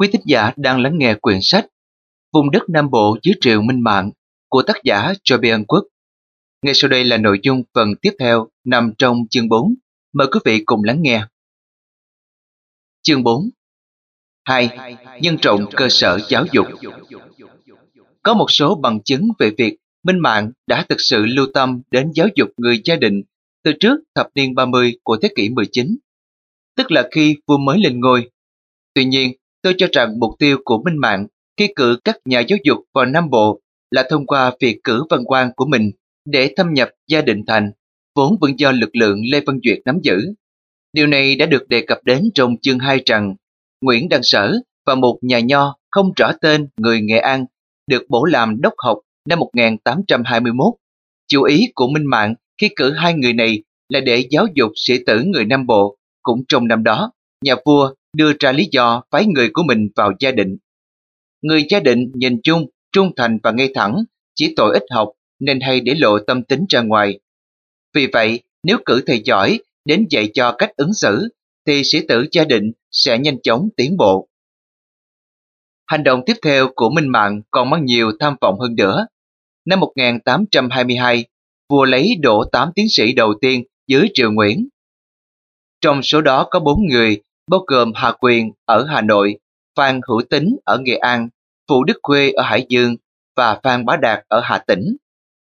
quý thính giả đang lắng nghe quyển sách Vùng đất Nam Bộ dưới triều minh mạng của tác giả Jobian Quốc. Ngay sau đây là nội dung phần tiếp theo nằm trong chương 4. Mời quý vị cùng lắng nghe. Chương 4 2. Nhân trọng cơ sở giáo dục Có một số bằng chứng về việc Minh Mạng đã thực sự lưu tâm đến giáo dục người gia đình từ trước thập niên 30 của thế kỷ 19, tức là khi vua mới lên ngôi. Tuy nhiên, tôi cho rằng mục tiêu của Minh Mạng khi cử các nhà giáo dục vào Nam Bộ là thông qua việc cử văn quan của mình để thâm nhập gia định thành, vốn vẫn do lực lượng Lê Văn Duyệt nắm giữ. Điều này đã được đề cập đến trong chương 2 rằng Nguyễn Đăng Sở và một nhà nho không rõ tên người Nghệ An được bổ làm đốc học năm 1821. Chủ ý của Minh Mạng khi cử hai người này là để giáo dục sĩ tử người Nam Bộ. Cũng trong năm đó, nhà vua đưa ra lý do phái người của mình vào gia định. Người gia định nhìn chung, trung thành và ngay thẳng, chỉ tội ít học nên hay để lộ tâm tính ra ngoài. Vì vậy, nếu cử thầy giỏi đến dạy cho cách ứng xử, thì sĩ tử gia định sẽ nhanh chóng tiến bộ. Hành động tiếp theo của Minh Mạng còn mang nhiều tham vọng hơn nữa. Năm 1822, vua lấy đổ 8 tiến sĩ đầu tiên dưới triều Nguyễn. Trong số đó có 4 người, bao gồm Hà Quyền ở Hà Nội, Phan Hữu Tính ở Nghệ An, Phụ Đức Khuê ở Hải Dương và Phan Bá Đạt ở Hà Tĩnh.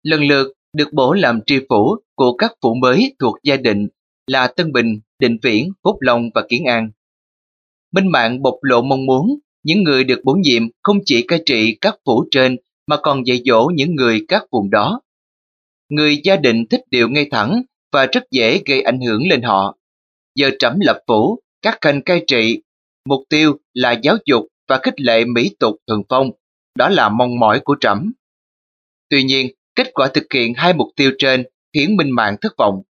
Lần lượt được bổ làm tri phủ của các phủ mới thuộc gia đình là Tân Bình, Định Viễn, Phúc Long và Kiến An. Minh Mạng bộc lộ mong muốn những người được bổ nhiệm không chỉ cai trị các phủ trên mà còn dạy dỗ những người các vùng đó. Người gia đình thích điều ngay thẳng và rất dễ gây ảnh hưởng lên họ. Giờ trẫm lập phủ, các khanh cai trị, mục tiêu là giáo dục và khích lệ mỹ tục thường phong, đó là mong mỏi của trẫm. Tuy nhiên, kết quả thực hiện hai mục tiêu trên khiến Minh Mạng thất vọng.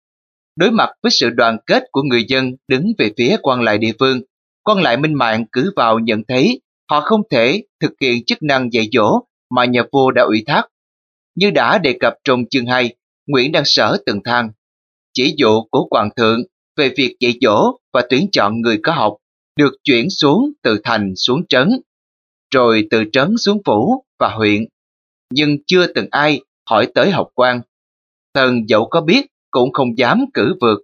Đối mặt với sự đoàn kết của người dân đứng về phía quan lại địa phương, quan lại Minh Mạng cứ vào nhận thấy họ không thể thực hiện chức năng dạy dỗ mà nhà vua đã ủy thác. Như đã đề cập trong chương 2, Nguyễn Đăng Sở từng than, chỉ dụ của Hoàng thượng về việc dạy dỗ và tuyển chọn người có học được chuyển xuống từ thành xuống trấn, rồi từ trấn xuống phủ và huyện, nhưng chưa từng ai hỏi tới học quan. Thần dẫu có biết cũng không dám cử vượt.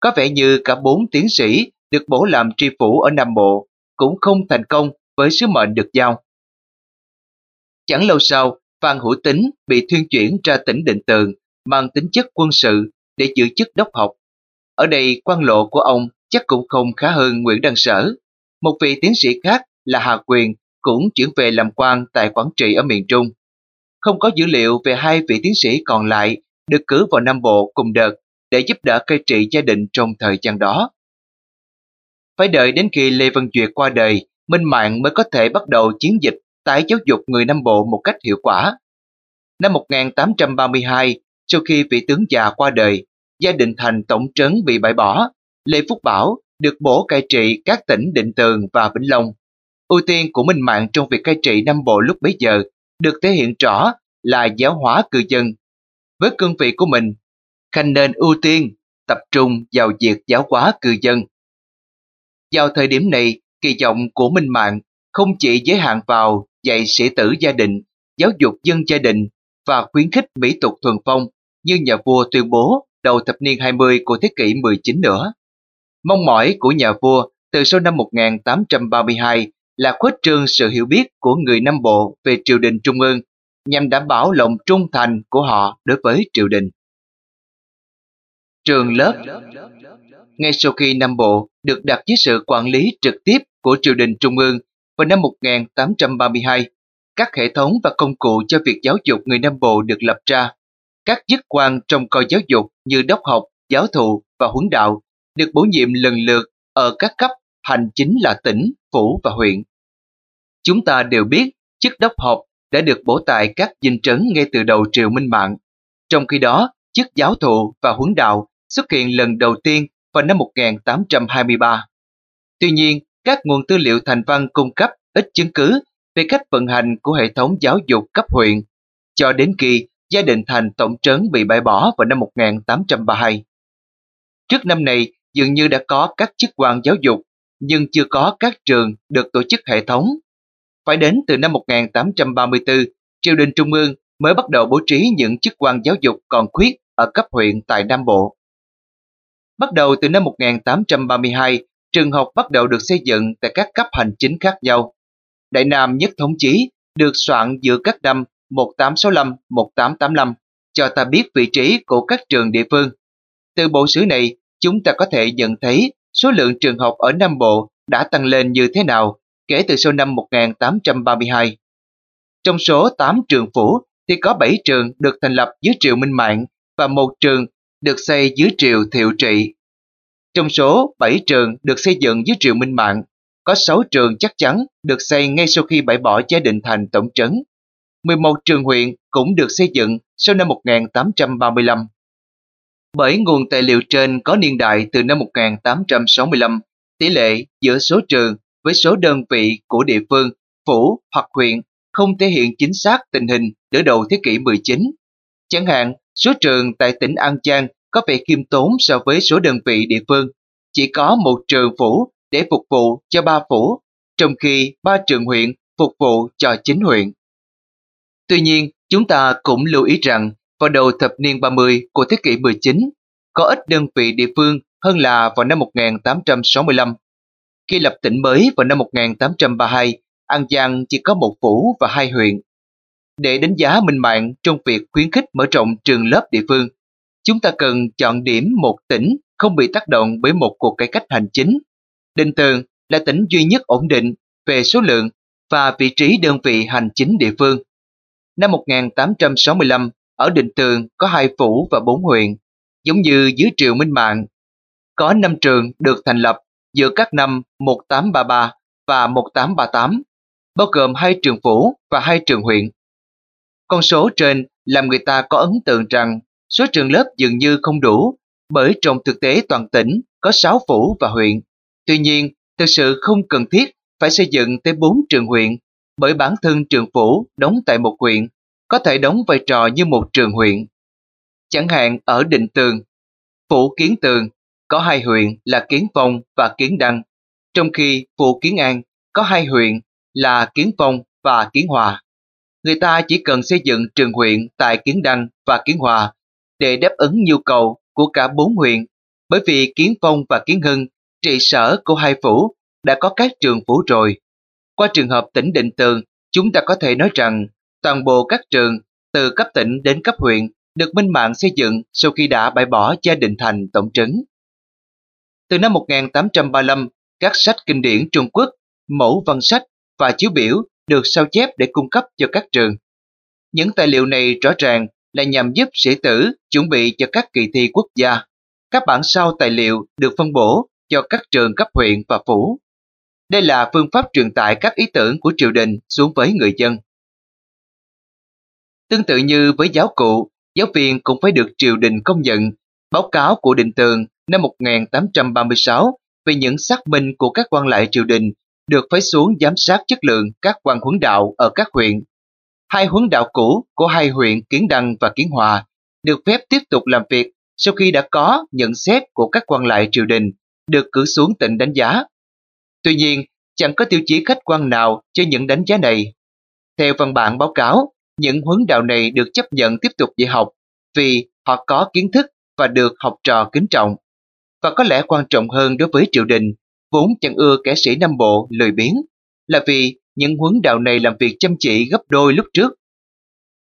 Có vẻ như cả bốn tiến sĩ được bổ làm tri phủ ở Nam Bộ cũng không thành công với sứ mệnh được giao. Chẳng lâu sau, Phan Hữu Tính bị thuyên chuyển ra tỉnh Định Tường mang tính chất quân sự để giữ chức đốc học. Ở đây quan lộ của ông chắc cũng không khá hơn Nguyễn Đăng Sở. Một vị tiến sĩ khác là Hà Quyền cũng chuyển về làm quan tại Quảng Trị ở miền Trung. Không có dữ liệu về hai vị tiến sĩ còn lại được cử vào Nam Bộ cùng đợt để giúp đỡ cai trị gia đình trong thời gian đó. Phải đợi đến khi Lê Văn Duyệt qua đời, Minh Mạng mới có thể bắt đầu chiến dịch tái giáo dục người Nam Bộ một cách hiệu quả. Năm 1832, sau khi vị tướng già qua đời, gia đình thành tổng trấn bị bãi bỏ, Lê Phúc Bảo được bổ cai trị các tỉnh Định Tường và Vĩnh Long. Ưu tiên của Minh Mạng trong việc cai trị Nam Bộ lúc bấy giờ được thể hiện rõ là giáo hóa cư dân. Với cương vị của mình, Khanh nên ưu tiên tập trung vào việc giáo hóa cư dân. Vào thời điểm này, kỳ vọng của Minh Mạng không chỉ giới hạn vào dạy sĩ tử gia đình, giáo dục dân gia đình và khuyến khích mỹ tục thuần phong như nhà vua tuyên bố đầu thập niên 20 của thế kỷ 19 nữa. Mong mỏi của nhà vua từ sau năm 1832 là khuếch trương sự hiểu biết của người Nam Bộ về triều đình trung ương nhằm đảm bảo lòng trung thành của họ đối với triều đình. Trường lớp Ngay sau khi Nam Bộ được đặt dưới sự quản lý trực tiếp của triều đình trung ương vào năm 1832, các hệ thống và công cụ cho việc giáo dục người Nam Bộ được lập ra. Các chức quan trong coi giáo dục như đốc học, giáo thụ và huấn đạo được bổ nhiệm lần lượt ở các cấp hành chính là tỉnh, phủ và huyện. Chúng ta đều biết chức đốc học đã được bổ tại các dinh trấn ngay từ đầu triều Minh Mạng. Trong khi đó, chức giáo thụ và huấn đạo xuất hiện lần đầu tiên vào năm 1823. Tuy nhiên, các nguồn tư liệu thành văn cung cấp ít chứng cứ về cách vận hành của hệ thống giáo dục cấp huyện, cho đến khi gia đình thành tổng trấn bị bãi bỏ vào năm 1832. Trước năm này, dường như đã có các chức quan giáo dục nhưng chưa có các trường được tổ chức hệ thống. Phải đến từ năm 1834, triều đình Trung ương mới bắt đầu bố trí những chức quan giáo dục còn khuyết ở cấp huyện tại Nam Bộ. Bắt đầu từ năm 1832, trường học bắt đầu được xây dựng tại các cấp hành chính khác nhau. Đại Nam Nhất Thống Chí được soạn giữa các năm 1865-1885 cho ta biết vị trí của các trường địa phương. Từ bộ sử này, chúng ta có thể nhận thấy số lượng trường học ở Nam Bộ đã tăng lên như thế nào kể từ sau năm 1832. Trong số 8 trường phủ thì có 7 trường được thành lập dưới triều Minh Mạng và một trường được xây dưới triều Thiệu Trị. Trong số 7 trường được xây dựng dưới triều Minh Mạng, có 6 trường chắc chắn được xây ngay sau khi bãi bỏ gia định thành tổng trấn. 11 trường huyện cũng được xây dựng sau năm 1835. Bởi nguồn tài liệu trên có niên đại từ năm 1865, tỷ lệ giữa số trường với số đơn vị của địa phương, phủ hoặc huyện không thể hiện chính xác tình hình nửa đầu thế kỷ 19. Chẳng hạn, số trường tại tỉnh An Giang có vẻ khiêm tốn so với số đơn vị địa phương. Chỉ có một trường phủ để phục vụ cho ba phủ, trong khi ba trường huyện phục vụ cho chính huyện. Tuy nhiên, chúng ta cũng lưu ý rằng vào đầu thập niên 30 của thế kỷ 19, có ít đơn vị địa phương hơn là vào năm 1865. Khi lập tỉnh mới vào năm 1832, An Giang chỉ có một phủ và hai huyện. Để đánh giá minh mạng trong việc khuyến khích mở rộng trường lớp địa phương, chúng ta cần chọn điểm một tỉnh không bị tác động bởi một cuộc cải cách hành chính. Định Tường là tỉnh duy nhất ổn định về số lượng và vị trí đơn vị hành chính địa phương. Năm 1865, ở Định Tường có hai phủ và bốn huyện, giống như dưới triều Minh Mạng. Có năm trường được thành lập giữa các năm 1833 và 1838 bao gồm hai trường phủ và hai trường huyện. Con số trên làm người ta có ấn tượng rằng số trường lớp dường như không đủ, bởi trong thực tế toàn tỉnh có 6 phủ và huyện. Tuy nhiên, thực sự không cần thiết phải xây dựng tới 4 trường huyện, bởi bản thân trường phủ đóng tại một huyện có thể đóng vai trò như một trường huyện. Chẳng hạn ở Định Tường, phủ Kiến Tường có hai huyện là Kiến Phong và Kiến Đăng, trong khi phủ Kiến An có hai huyện là Kiến Phong và Kiến Hòa. Người ta chỉ cần xây dựng trường huyện tại Kiến Đăng và Kiến Hòa để đáp ứng nhu cầu của cả bốn huyện, bởi vì Kiến Phong và Kiến Hưng, trị sở của hai phủ, đã có các trường phủ rồi. Qua trường hợp tỉnh Định Tường, chúng ta có thể nói rằng toàn bộ các trường từ cấp tỉnh đến cấp huyện được Minh Mạng xây dựng sau khi đã bãi bỏ gia định thành tổng trấn. Từ năm 1835, các sách kinh điển Trung Quốc, mẫu văn sách và chiếu biểu được sao chép để cung cấp cho các trường. Những tài liệu này rõ ràng là nhằm giúp sĩ tử chuẩn bị cho các kỳ thi quốc gia. Các bản sao tài liệu được phân bổ cho các trường cấp huyện và phủ. Đây là phương pháp truyền tải các ý tưởng của triều đình xuống với người dân. Tương tự như với giáo cụ, giáo viên cũng phải được triều đình công nhận. Báo cáo của Định Tường năm 1836 về những xác minh của các quan lại triều đình được phái xuống giám sát chất lượng các quan huấn đạo ở các huyện. Hai huấn đạo cũ của hai huyện Kiến Đăng và Kiến Hòa được phép tiếp tục làm việc sau khi đã có nhận xét của các quan lại triều đình được cử xuống tỉnh đánh giá. Tuy nhiên, chẳng có tiêu chí khách quan nào cho những đánh giá này. Theo văn bản báo cáo, những huấn đạo này được chấp nhận tiếp tục dạy học vì họ có kiến thức và được học trò kính trọng. Và có lẽ quan trọng hơn đối với triều đình vốn chẳng ưa kẻ sĩ Nam Bộ lười biếng, là vì những huấn đạo này làm việc chăm chỉ gấp đôi lúc trước.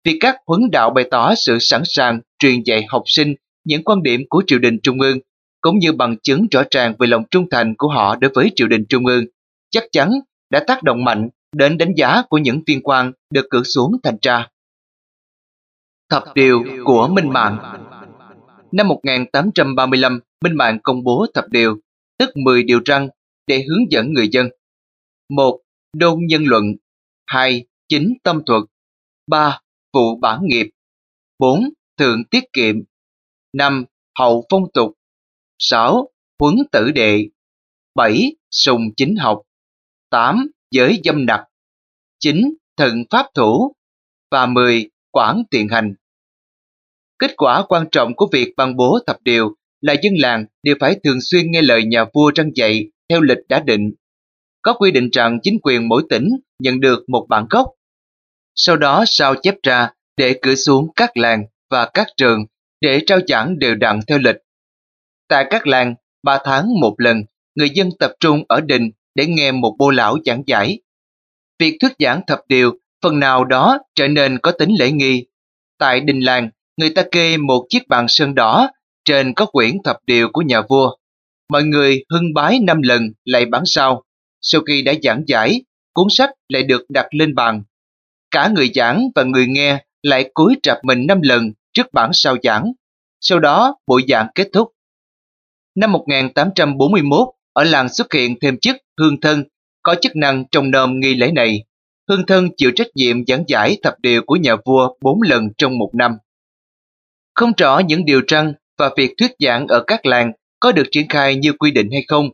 Vì các huấn đạo bày tỏ sự sẵn sàng truyền dạy học sinh những quan điểm của triều đình trung ương, cũng như bằng chứng rõ ràng về lòng trung thành của họ đối với triều đình trung ương, chắc chắn đã tác động mạnh đến đánh giá của những viên quan được cử xuống thành tra. Thập điều của Minh Mạng Năm 1835, Minh Mạng công bố thập điều tức 10 điều răn để hướng dẫn người dân. 1. Đôn nhân luận 2. Chính tâm thuật 3. Phụ bản nghiệp 4. Thượng tiết kiệm 5. Hậu phong tục 6. Huấn tử đệ 7. Sùng chính học 8. Giới dâm đặc 9. thần pháp thủ và 10. Quản tiện hành Kết quả quan trọng của việc ban bố thập điều là dân làng đều phải thường xuyên nghe lời nhà vua răng dạy theo lịch đã định. Có quy định rằng chính quyền mỗi tỉnh nhận được một bản gốc. Sau đó sao chép ra để cử xuống các làng và các trường để trao giảng đều đặn theo lịch. Tại các làng, 3 tháng một lần, người dân tập trung ở đình để nghe một bô lão giảng giải. Việc thuyết giảng thập điều phần nào đó trở nên có tính lễ nghi. Tại đình làng, người ta kê một chiếc bàn sơn đỏ, trên có quyển thập điều của nhà vua. Mọi người hưng bái năm lần lại bán sau. Sau khi đã giảng giải, cuốn sách lại được đặt lên bàn. Cả người giảng và người nghe lại cúi trạp mình năm lần trước bản sao giảng. Sau đó, buổi giảng kết thúc. Năm 1841, ở làng xuất hiện thêm chức hương thân, có chức năng trong nôm nghi lễ này. Hương thân chịu trách nhiệm giảng giải thập điều của nhà vua bốn lần trong một năm. Không rõ những điều trăng và việc thuyết giảng ở các làng có được triển khai như quy định hay không.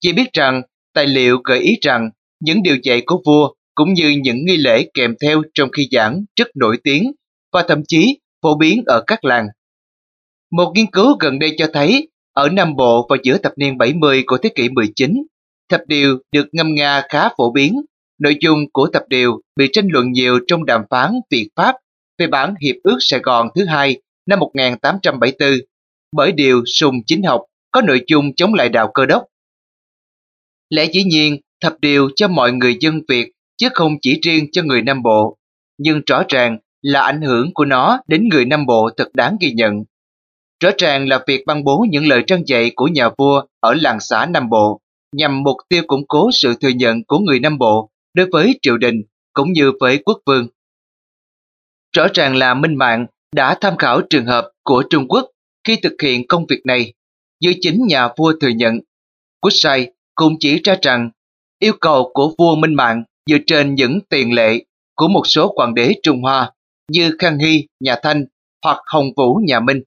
Chỉ biết rằng tài liệu gợi ý rằng những điều dạy của vua cũng như những nghi lễ kèm theo trong khi giảng rất nổi tiếng và thậm chí phổ biến ở các làng. Một nghiên cứu gần đây cho thấy ở Nam Bộ vào giữa thập niên 70 của thế kỷ 19, thập điều được ngâm nga khá phổ biến. Nội dung của thập điều bị tranh luận nhiều trong đàm phán Việt-Pháp về bản Hiệp ước Sài Gòn thứ hai năm 1874 bởi điều sùng chính học có nội dung chống lại đạo cơ đốc. Lẽ dĩ nhiên, thập điều cho mọi người dân Việt chứ không chỉ riêng cho người Nam Bộ, nhưng rõ ràng là ảnh hưởng của nó đến người Nam Bộ thật đáng ghi nhận. Rõ ràng là việc ban bố những lời trăn dạy của nhà vua ở làng xã Nam Bộ nhằm mục tiêu củng cố sự thừa nhận của người Nam Bộ đối với triều đình cũng như với quốc vương. Rõ ràng là Minh Mạng đã tham khảo trường hợp của Trung Quốc khi thực hiện công việc này, như chính nhà vua thừa nhận. Quốc sai cũng chỉ ra rằng yêu cầu của vua Minh Mạng dựa trên những tiền lệ của một số hoàng đế Trung Hoa như Khang Hy, nhà Thanh hoặc Hồng Vũ, nhà Minh.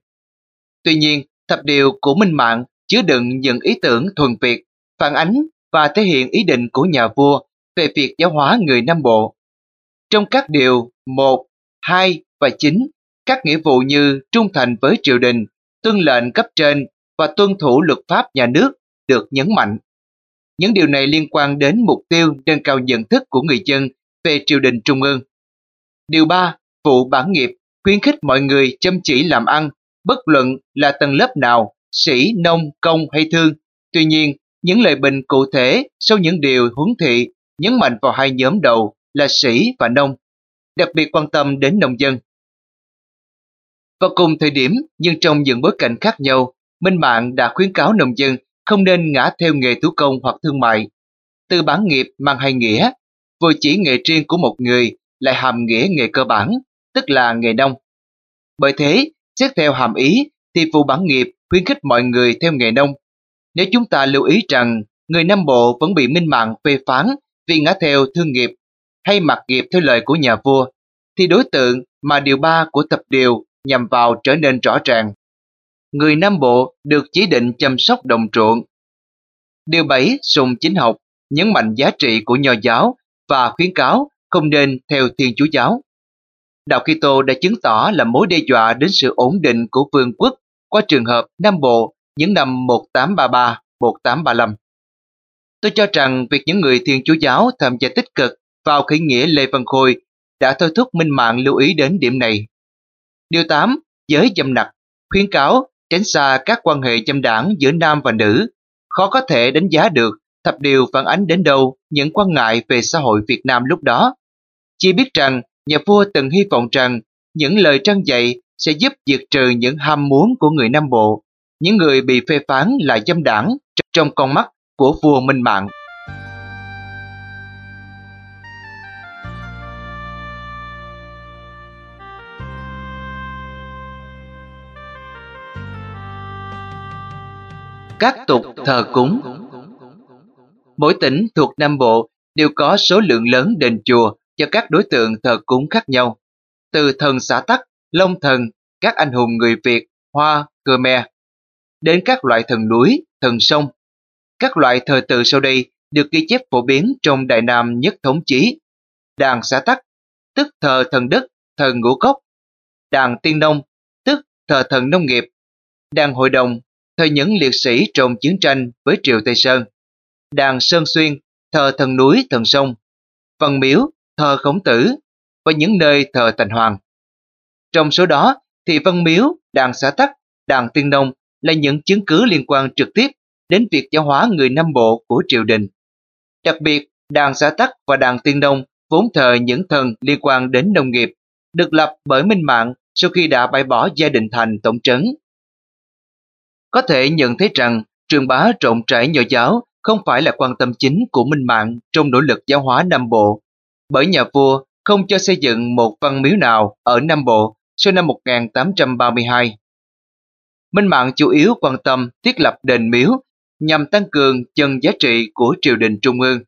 Tuy nhiên, thập điều của Minh Mạng chứa đựng những ý tưởng thuần Việt, phản ánh và thể hiện ý định của nhà vua về việc giáo hóa người Nam Bộ. Trong các điều 1, 2 và 9, các nghĩa vụ như trung thành với triều đình, tuân lệnh cấp trên và tuân thủ luật pháp nhà nước được nhấn mạnh. Những điều này liên quan đến mục tiêu nâng cao nhận thức của người dân về triều đình trung ương. Điều 3. Vụ bản nghiệp khuyến khích mọi người chăm chỉ làm ăn, bất luận là tầng lớp nào, sĩ, nông, công hay thương. Tuy nhiên, những lời bình cụ thể sau những điều huấn thị nhấn mạnh vào hai nhóm đầu là sĩ và nông, đặc biệt quan tâm đến nông dân. Vào cùng thời điểm nhưng trong những bối cảnh khác nhau, Minh Mạng đã khuyến cáo nông dân không nên ngã theo nghề thủ công hoặc thương mại. Từ bản nghiệp mang hai nghĩa, vừa chỉ nghề riêng của một người lại hàm nghĩa nghề cơ bản, tức là nghề nông. Bởi thế, xét theo hàm ý thì vụ bản nghiệp khuyến khích mọi người theo nghề nông. Nếu chúng ta lưu ý rằng người Nam Bộ vẫn bị minh mạng phê phán vì ngã theo thương nghiệp hay mặc nghiệp theo lời của nhà vua, thì đối tượng mà điều ba của tập điều nhằm vào trở nên rõ ràng. Người Nam Bộ được chỉ định chăm sóc đồng ruộng. Điều 7 sùng chính học nhấn mạnh giá trị của nho giáo và khuyến cáo không nên theo thiên chúa giáo. Đạo Kitô đã chứng tỏ là mối đe dọa đến sự ổn định của vương quốc qua trường hợp Nam Bộ những năm 1833-1835. Tôi cho rằng việc những người thiên chúa giáo tham gia tích cực vào khởi nghĩa Lê Văn Khôi đã thôi thúc minh mạng lưu ý đến điểm này. Điều 8. Giới dâm nặc, khuyến cáo tránh xa các quan hệ dâm đảng giữa nam và nữ. Khó có thể đánh giá được thập điều phản ánh đến đâu những quan ngại về xã hội Việt Nam lúc đó. Chỉ biết rằng nhà vua từng hy vọng rằng những lời trăn dạy sẽ giúp diệt trừ những ham muốn của người Nam Bộ, những người bị phê phán là dâm đảng trong con mắt của vua Minh Mạng. Các tục thờ cúng Mỗi tỉnh thuộc Nam Bộ đều có số lượng lớn đền chùa cho các đối tượng thờ cúng khác nhau, từ thần xã Tắc, Long Thần, các anh hùng người Việt, Hoa, Khmer, đến các loại thần núi, thần sông. Các loại thờ tự sau đây được ghi chép phổ biến trong Đại Nam Nhất Thống Chí. Đàn xã Tắc, tức thờ thần đất, thần ngũ cốc. Đàn tiên nông, tức thờ thần nông nghiệp. Đàn hội đồng, thờ những liệt sĩ trong chiến tranh với Triều Tây Sơn. đàn Sơn Xuyên, thờ thần núi, thần sông, Văn Miếu, thờ Khổng Tử và những nơi thờ Thành Hoàng. Trong số đó thì Văn Miếu, đàn xã Tắc, đàn Tiên Nông là những chứng cứ liên quan trực tiếp đến việc giáo hóa người Nam Bộ của triều đình. Đặc biệt, đàn xã Tắc và đàn Tiên Nông vốn thờ những thần liên quan đến nông nghiệp, được lập bởi Minh Mạng sau khi đã bãi bỏ gia đình thành tổng trấn. Có thể nhận thấy rằng trường bá rộng rãi nho giáo không phải là quan tâm chính của Minh Mạng trong nỗ lực giáo hóa Nam Bộ, bởi nhà vua không cho xây dựng một văn miếu nào ở Nam Bộ sau năm 1832. Minh Mạng chủ yếu quan tâm thiết lập đền miếu nhằm tăng cường chân giá trị của triều đình trung ương.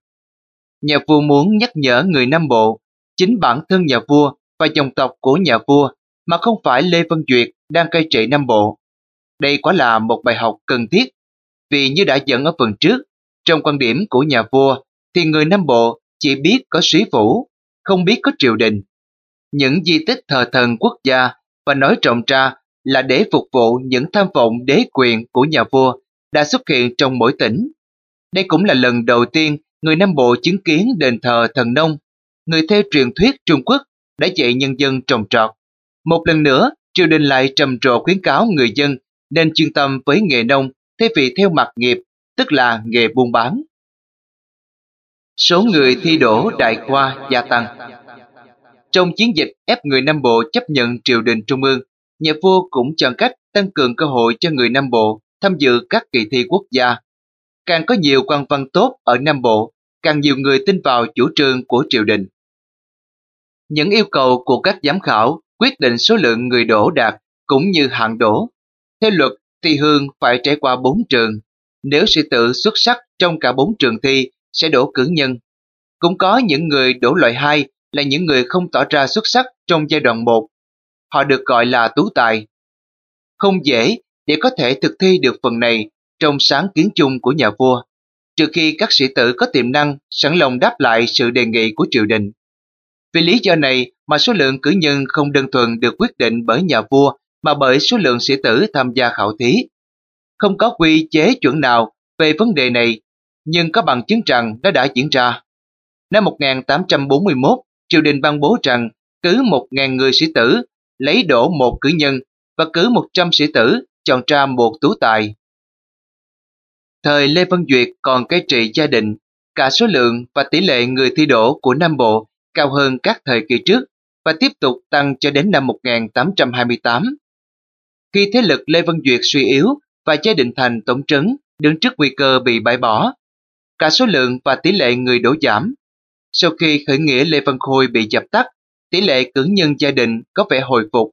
Nhà vua muốn nhắc nhở người Nam Bộ, chính bản thân nhà vua và dòng tộc của nhà vua mà không phải Lê Văn Duyệt đang cai trị Nam Bộ. Đây quả là một bài học cần thiết, vì như đã dẫn ở phần trước, trong quan điểm của nhà vua thì người Nam Bộ chỉ biết có sĩ phủ, không biết có triều đình. Những di tích thờ thần quốc gia và nói trọng ra là để phục vụ những tham vọng đế quyền của nhà vua đã xuất hiện trong mỗi tỉnh. Đây cũng là lần đầu tiên người Nam Bộ chứng kiến đền thờ thần nông, người theo truyền thuyết Trung Quốc đã dạy nhân dân trồng trọt. Một lần nữa, triều đình lại trầm trồ khuyến cáo người dân nên chuyên tâm với nghề nông thay vì theo mặt nghiệp, tức là nghề buôn bán. Số người thi đổ đại khoa gia tăng Trong chiến dịch ép người Nam Bộ chấp nhận triều đình trung ương, nhà vua cũng chọn cách tăng cường cơ hội cho người Nam Bộ tham dự các kỳ thi quốc gia. Càng có nhiều quan văn tốt ở Nam Bộ, càng nhiều người tin vào chủ trương của triều đình. Những yêu cầu của các giám khảo quyết định số lượng người đổ đạt cũng như hạng đổ. Theo luật thi Hương phải trải qua 4 trường. Nếu sĩ tử xuất sắc trong cả 4 trường thi sẽ đổ cử nhân. Cũng có những người đổ loại 2 là những người không tỏ ra xuất sắc trong giai đoạn 1. Họ được gọi là tú tài. Không dễ để có thể thực thi được phần này trong sáng kiến chung của nhà vua, trừ khi các sĩ tử có tiềm năng sẵn lòng đáp lại sự đề nghị của triều đình. Vì lý do này mà số lượng cử nhân không đơn thuần được quyết định bởi nhà vua mà bởi số lượng sĩ tử tham gia khảo thí. Không có quy chế chuẩn nào về vấn đề này, nhưng có bằng chứng rằng nó đã diễn ra. Năm 1841, triều đình ban bố rằng cứ 1.000 người sĩ tử lấy đổ một cử nhân và cứ 100 sĩ tử chọn ra một tú tài. Thời Lê Văn Duyệt còn cai trị gia đình, cả số lượng và tỷ lệ người thi đổ của Nam Bộ cao hơn các thời kỳ trước và tiếp tục tăng cho đến năm 1828. Khi thế lực Lê Văn Duyệt suy yếu và gia đình thành tổng trấn đứng trước nguy cơ bị bãi bỏ, cả số lượng và tỷ lệ người đổ giảm. Sau khi khởi nghĩa Lê Văn Khôi bị dập tắt, tỷ lệ cử nhân gia đình có vẻ hồi phục.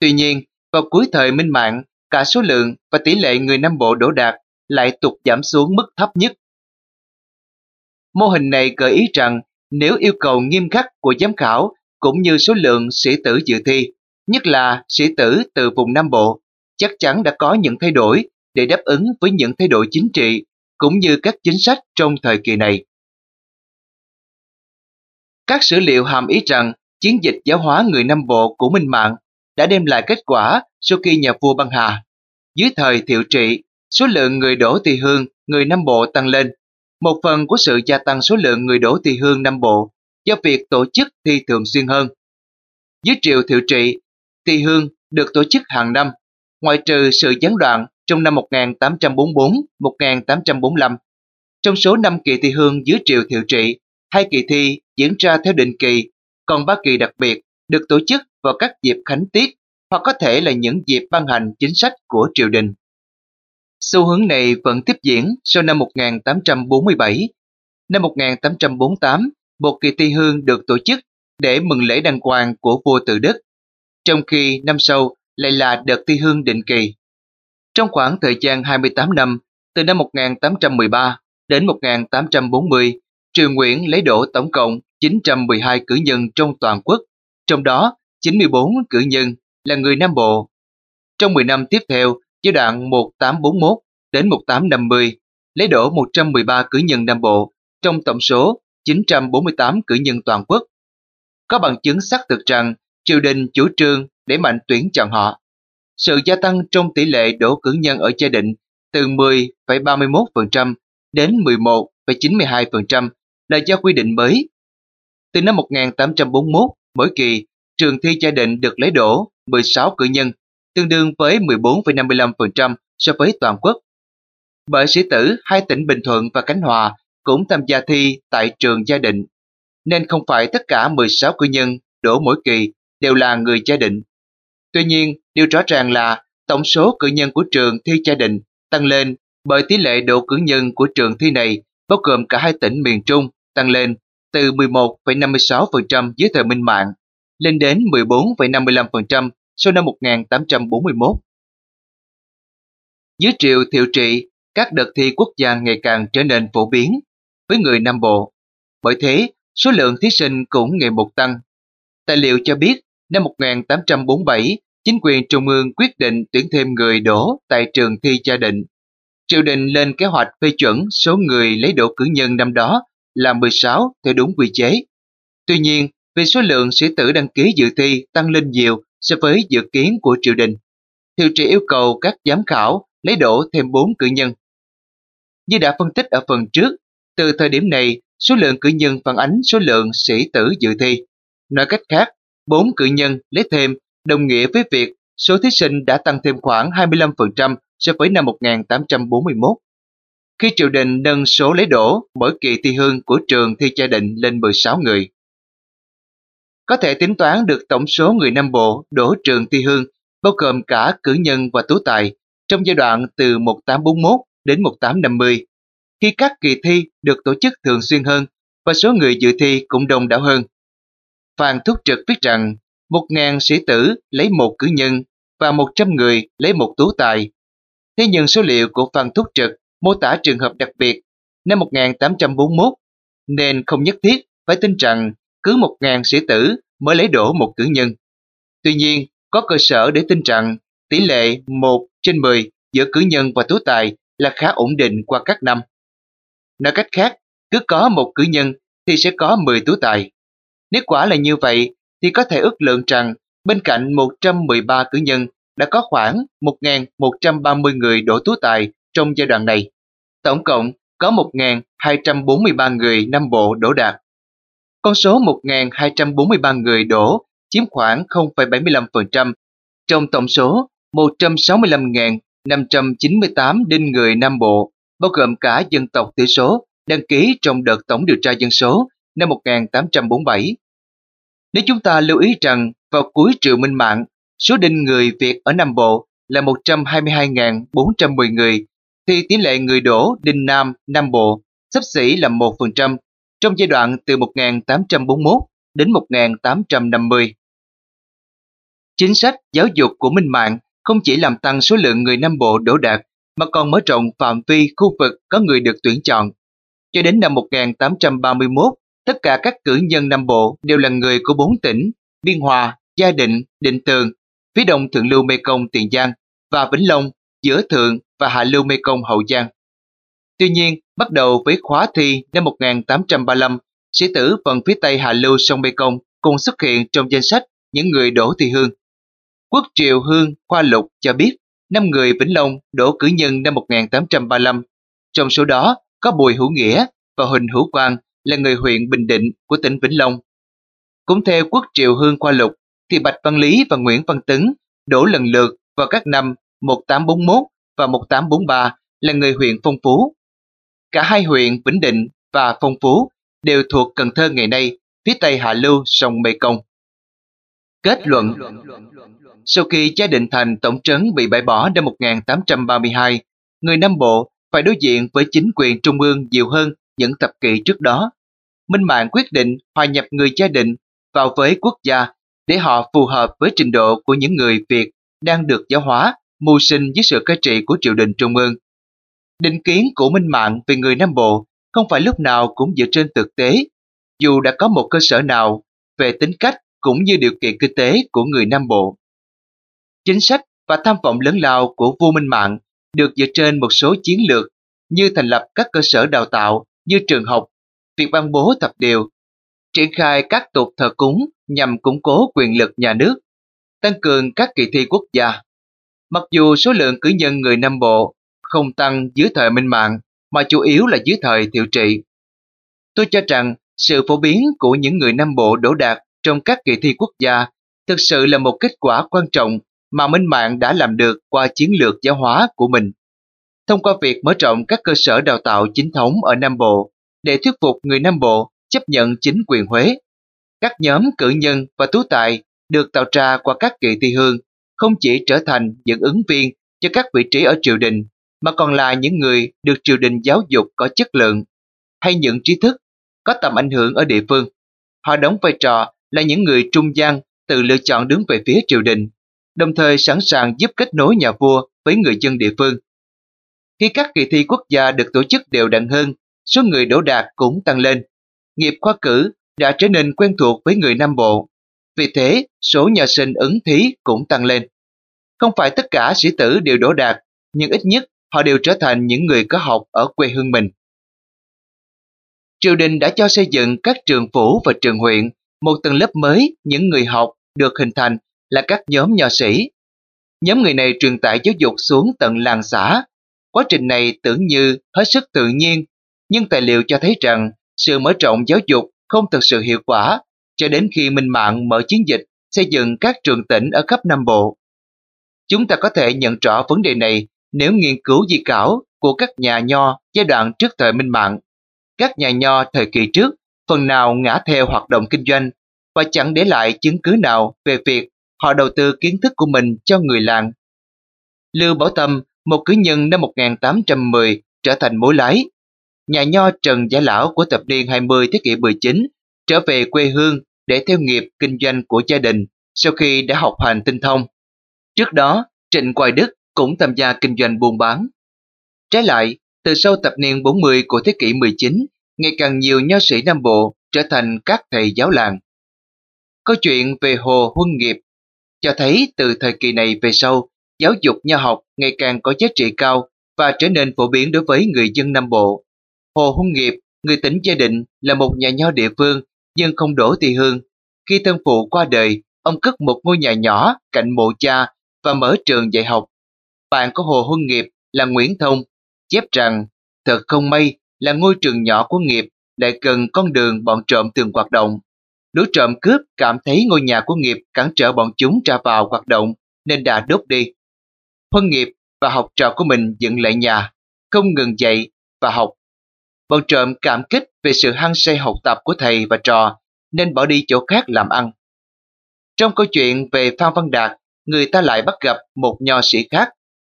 Tuy nhiên, vào cuối thời Minh Mạng, cả số lượng và tỷ lệ người Nam Bộ đổ đạt lại tụt giảm xuống mức thấp nhất. Mô hình này gợi ý rằng nếu yêu cầu nghiêm khắc của giám khảo cũng như số lượng sĩ tử dự thi, nhất là sĩ tử từ vùng Nam Bộ, chắc chắn đã có những thay đổi để đáp ứng với những thay đổi chính trị cũng như các chính sách trong thời kỳ này. Các sử liệu hàm ý rằng chiến dịch giáo hóa người Nam Bộ của Minh Mạng đã đem lại kết quả sau khi nhà vua băng hà. Dưới thời thiệu trị, số lượng người đổ tỳ hương người Nam Bộ tăng lên. Một phần của sự gia tăng số lượng người đổ tỳ hương Nam Bộ do việc tổ chức thi thường xuyên hơn. Dưới triều thiệu trị, tỳ hương được tổ chức hàng năm, ngoại trừ sự gián đoạn trong năm 1844-1845. Trong số 5 kỳ thi hương dưới triều thiệu trị, hai kỳ thi diễn ra theo định kỳ, còn ba kỳ đặc biệt được tổ chức vào các dịp khánh tiết hoặc có thể là những dịp ban hành chính sách của triều đình. Xu hướng này vẫn tiếp diễn sau năm 1847. Năm 1848, một kỳ thi hương được tổ chức để mừng lễ đăng quang của vua Tự Đức, trong khi năm sau lại là đợt thi hương định kỳ. Trong khoảng thời gian 28 năm, từ năm 1813 đến 1840, Triều Nguyễn lấy đổ tổng cộng 912 cử nhân trong toàn quốc, trong đó 94 cử nhân là người Nam Bộ. Trong 10 năm tiếp theo, giai đoạn 1841 đến 1850, lấy đổ 113 cử nhân Nam Bộ trong tổng số 948 cử nhân toàn quốc. Có bằng chứng xác thực rằng triều đình chủ trương để mạnh tuyển chọn họ. Sự gia tăng trong tỷ lệ đổ cử nhân ở gia đình từ 10,31% đến 11,92% là do quy định mới. Từ năm 1841, mỗi kỳ, trường thi gia định được lấy đổ 16 cử nhân, tương đương với 14,55% so với toàn quốc. Bởi sĩ tử hai tỉnh Bình Thuận và Khánh Hòa cũng tham gia thi tại trường gia định, nên không phải tất cả 16 cử nhân đổ mỗi kỳ đều là người gia định. Tuy nhiên, điều rõ ràng là tổng số cử nhân của trường thi gia định tăng lên bởi tỷ lệ độ cử nhân của trường thi này bao gồm cả hai tỉnh miền Trung tăng lên từ 11,56% dưới thời Minh Mạng lên đến 14,55% sau năm 1841. Dưới triều thiệu trị, các đợt thi quốc gia ngày càng trở nên phổ biến với người Nam Bộ. Bởi thế, số lượng thí sinh cũng ngày một tăng. Tài liệu cho biết, năm 1847, chính quyền Trung ương quyết định tuyển thêm người đổ tại trường thi gia định. Triều đình lên kế hoạch phê chuẩn số người lấy đổ cử nhân năm đó là 16 theo đúng quy chế. Tuy nhiên, vì số lượng sĩ tử đăng ký dự thi tăng lên nhiều so với dự kiến của triều đình, Thiệu trị yêu cầu các giám khảo lấy đổ thêm 4 cử nhân. Như đã phân tích ở phần trước, từ thời điểm này, số lượng cử nhân phản ánh số lượng sĩ tử dự thi. Nói cách khác, 4 cử nhân lấy thêm đồng nghĩa với việc số thí sinh đã tăng thêm khoảng 25% so với năm 1841. Khi triều đình nâng số lấy đổ mỗi kỳ thi hương của trường thi gia định lên 16 người. Có thể tính toán được tổng số người Nam Bộ đổ trường thi hương bao gồm cả cử nhân và tú tài trong giai đoạn từ 1841 đến 1850, khi các kỳ thi được tổ chức thường xuyên hơn và số người dự thi cũng đông đảo hơn. Phan Thúc Trực viết rằng một ngàn sĩ tử lấy một cử nhân và 100 người lấy một tú tài. Thế nhưng số liệu của Phan Thúc Trực mô tả trường hợp đặc biệt năm 1841 nên không nhất thiết phải tin rằng cứ một ngàn sĩ tử mới lấy đổ một cử nhân. Tuy nhiên, có cơ sở để tin rằng tỷ lệ 1 trên 10 giữa cử nhân và tú tài là khá ổn định qua các năm. Nói cách khác, cứ có một cử nhân thì sẽ có 10 tú tài. Nếu quả là như vậy, thì có thể ước lượng rằng bên cạnh 113 cử nhân đã có khoảng 1.130 người đổ tú tài trong giai đoạn này. Tổng cộng có 1.243 người Nam Bộ đổ đạt. Con số 1.243 người đổ chiếm khoảng 0,75% trong tổng số 165.598 đinh người Nam Bộ, bao gồm cả dân tộc thiểu số đăng ký trong đợt tổng điều tra dân số năm 1847. Nếu chúng ta lưu ý rằng vào cuối triệu minh mạng, số đinh người Việt ở Nam Bộ là 122.410 người, thì tỷ lệ người đổ đinh Nam Nam Bộ sắp xỉ là 1% trong giai đoạn từ 1841 đến 1850. Chính sách giáo dục của Minh Mạng không chỉ làm tăng số lượng người Nam Bộ đổ đạt mà còn mở rộng phạm vi khu vực có người được tuyển chọn. Cho đến năm 1831, tất cả các cử nhân Nam Bộ đều là người của bốn tỉnh Biên Hòa, Gia Định, Định Tường, phía đông Thượng Lưu Mê Công Tiền Giang và Vĩnh Long, giữa Thượng và Hạ Lưu Mê Công Hậu Giang. Tuy nhiên, bắt đầu với khóa thi năm 1835, sĩ tử phần phía tây Hạ Lưu sông Mê Công cùng xuất hiện trong danh sách những người đổ thi hương. Quốc Triều Hương Khoa Lục cho biết năm người Vĩnh Long đổ cử nhân năm 1835. Trong số đó có Bùi Hữu Nghĩa và Huỳnh Hữu Quang là người huyện Bình Định của tỉnh Vĩnh Long. Cũng theo Quốc Triều Hương Khoa Lục, thì Bạch Văn Lý và Nguyễn Văn Tấn đổ lần lượt vào các năm 1841 và 1843 là người huyện Phong Phú. Cả hai huyện Vĩnh Định và Phong Phú đều thuộc Cần Thơ ngày nay, phía tây hạ lưu sông Mê Công. Kết luận Sau khi gia định thành tổng trấn bị bãi bỏ năm 1832, người Nam Bộ phải đối diện với chính quyền trung ương nhiều hơn những thập kỷ trước đó. Minh Mạng quyết định hòa nhập người gia định vào với quốc gia để họ phù hợp với trình độ của những người Việt đang được giáo hóa, mưu sinh dưới sự cai trị của triều đình trung ương. Định kiến của Minh Mạng về người Nam Bộ không phải lúc nào cũng dựa trên thực tế, dù đã có một cơ sở nào về tính cách cũng như điều kiện kinh tế của người Nam Bộ. Chính sách và tham vọng lớn lao của vua Minh Mạng được dựa trên một số chiến lược như thành lập các cơ sở đào tạo như trường học, việc ban bố thập điều, triển khai các tục thờ cúng nhằm củng cố quyền lực nhà nước, tăng cường các kỳ thi quốc gia. Mặc dù số lượng cử nhân người Nam Bộ không tăng dưới thời Minh Mạng, mà chủ yếu là dưới thời thiệu trị. Tôi cho rằng sự phổ biến của những người Nam Bộ đổ đạt trong các kỳ thi quốc gia thực sự là một kết quả quan trọng mà Minh Mạng đã làm được qua chiến lược giáo hóa của mình. Thông qua việc mở rộng các cơ sở đào tạo chính thống ở Nam Bộ để thuyết phục người Nam Bộ chấp nhận chính quyền Huế, các nhóm cử nhân và tú tài được tạo ra qua các kỳ thi hương không chỉ trở thành những ứng viên cho các vị trí ở triều đình mà còn là những người được triều đình giáo dục có chất lượng hay những trí thức có tầm ảnh hưởng ở địa phương. Họ đóng vai trò là những người trung gian tự lựa chọn đứng về phía triều đình, đồng thời sẵn sàng giúp kết nối nhà vua với người dân địa phương. Khi các kỳ thi quốc gia được tổ chức đều đặn hơn, số người đỗ đạt cũng tăng lên. Nghiệp khoa cử đã trở nên quen thuộc với người Nam Bộ. Vì thế, số nhà sinh ứng thí cũng tăng lên. Không phải tất cả sĩ tử đều đỗ đạt, nhưng ít nhất họ đều trở thành những người có học ở quê hương mình. Triều đình đã cho xây dựng các trường phủ và trường huyện, một tầng lớp mới những người học được hình thành là các nhóm nho sĩ. Nhóm người này truyền tải giáo dục xuống tận làng xã. Quá trình này tưởng như hết sức tự nhiên, nhưng tài liệu cho thấy rằng sự mở rộng giáo dục không thực sự hiệu quả cho đến khi Minh Mạng mở chiến dịch xây dựng các trường tỉnh ở khắp Nam Bộ. Chúng ta có thể nhận rõ vấn đề này nếu nghiên cứu di cảo của các nhà nho giai đoạn trước thời Minh Mạng. Các nhà nho thời kỳ trước phần nào ngã theo hoạt động kinh doanh và chẳng để lại chứng cứ nào về việc họ đầu tư kiến thức của mình cho người làng. Lưu Bảo Tâm, một cử nhân năm 1810, trở thành mối lái. Nhà nho Trần Giả Lão của thập niên 20 thế kỷ 19 trở về quê hương để theo nghiệp kinh doanh của gia đình sau khi đã học hành tinh thông. Trước đó, Trịnh Quài Đức cũng tham gia kinh doanh buôn bán. Trái lại, từ sau thập niên 40 của thế kỷ 19, ngày càng nhiều nho sĩ Nam Bộ trở thành các thầy giáo làng. Câu chuyện về Hồ Huân Nghiệp cho thấy từ thời kỳ này về sau, giáo dục nho học ngày càng có giá trị cao và trở nên phổ biến đối với người dân Nam Bộ. Hồ Hung Nghiệp, người tỉnh Gia Định, là một nhà nho địa phương nhưng không đổ tỳ hương. Khi thân phụ qua đời, ông cất một ngôi nhà nhỏ cạnh mộ cha và mở trường dạy học. Bạn của Hồ Hung Nghiệp là Nguyễn Thông, chép rằng thật không may là ngôi trường nhỏ của Nghiệp lại gần con đường bọn trộm thường hoạt động. Lũ trộm cướp cảm thấy ngôi nhà của Nghiệp cản trở bọn chúng ra vào hoạt động nên đã đốt đi phân Nghiệp và học trò của mình dựng lại nhà, không ngừng dạy và học. Bọn trộm cảm kích về sự hăng say học tập của thầy và trò nên bỏ đi chỗ khác làm ăn. Trong câu chuyện về Phan Văn Đạt, người ta lại bắt gặp một nho sĩ khác,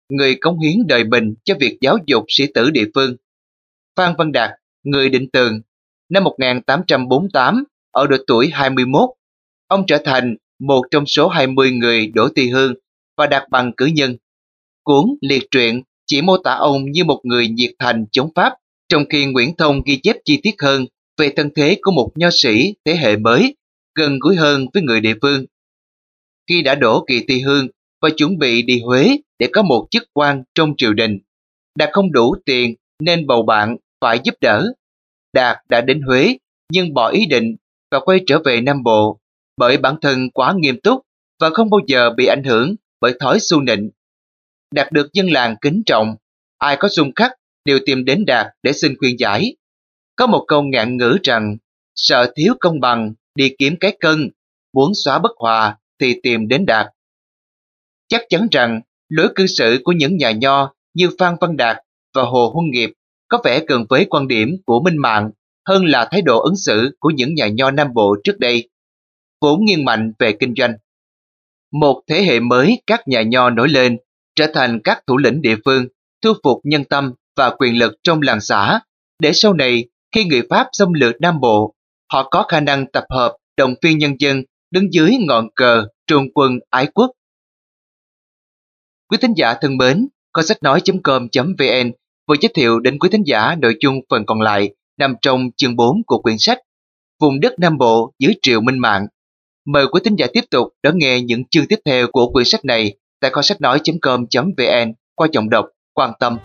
người cống hiến đời mình cho việc giáo dục sĩ tử địa phương. Phan Văn Đạt, người định tường, năm 1848, ở độ tuổi 21, ông trở thành một trong số 20 người đổ tỳ hương và đạt bằng cử nhân. Cuốn liệt truyện chỉ mô tả ông như một người nhiệt thành chống Pháp, trong khi Nguyễn Thông ghi chép chi tiết hơn về thân thế của một nho sĩ thế hệ mới, gần gũi hơn với người địa phương. Khi đã đổ kỳ thi hương và chuẩn bị đi Huế để có một chức quan trong triều đình, Đạt không đủ tiền nên bầu bạn phải giúp đỡ. Đạt đã đến Huế nhưng bỏ ý định và quay trở về Nam Bộ bởi bản thân quá nghiêm túc và không bao giờ bị ảnh hưởng bởi thói su nịnh. Đạt được dân làng kính trọng, ai có xung khắc đều tìm đến Đạt để xin khuyên giải. Có một câu ngạn ngữ rằng, sợ thiếu công bằng, đi kiếm cái cân, muốn xóa bất hòa thì tìm đến Đạt. Chắc chắn rằng lối cư xử của những nhà nho như Phan Văn Đạt và Hồ Huân Nghiệp có vẻ gần với quan điểm của Minh Mạng hơn là thái độ ứng xử của những nhà nho Nam Bộ trước đây, vốn nghiêng mạnh về kinh doanh. Một thế hệ mới các nhà nho nổi lên, trở thành các thủ lĩnh địa phương, thu phục nhân tâm và quyền lực trong làng xã, để sau này khi người Pháp xâm lược Nam Bộ, họ có khả năng tập hợp động viên nhân dân đứng dưới ngọn cờ trung quân ái quốc. Quý thính giả thân mến, con sách nói.com.vn vừa giới thiệu đến quý thính giả nội dung phần còn lại nằm trong chương 4 của quyển sách Vùng đất Nam Bộ dưới triều minh mạng. Mời quý thính giả tiếp tục đón nghe những chương tiếp theo của quyển sách này tại kho sách nói.com.vn qua giọng đọc quan tâm.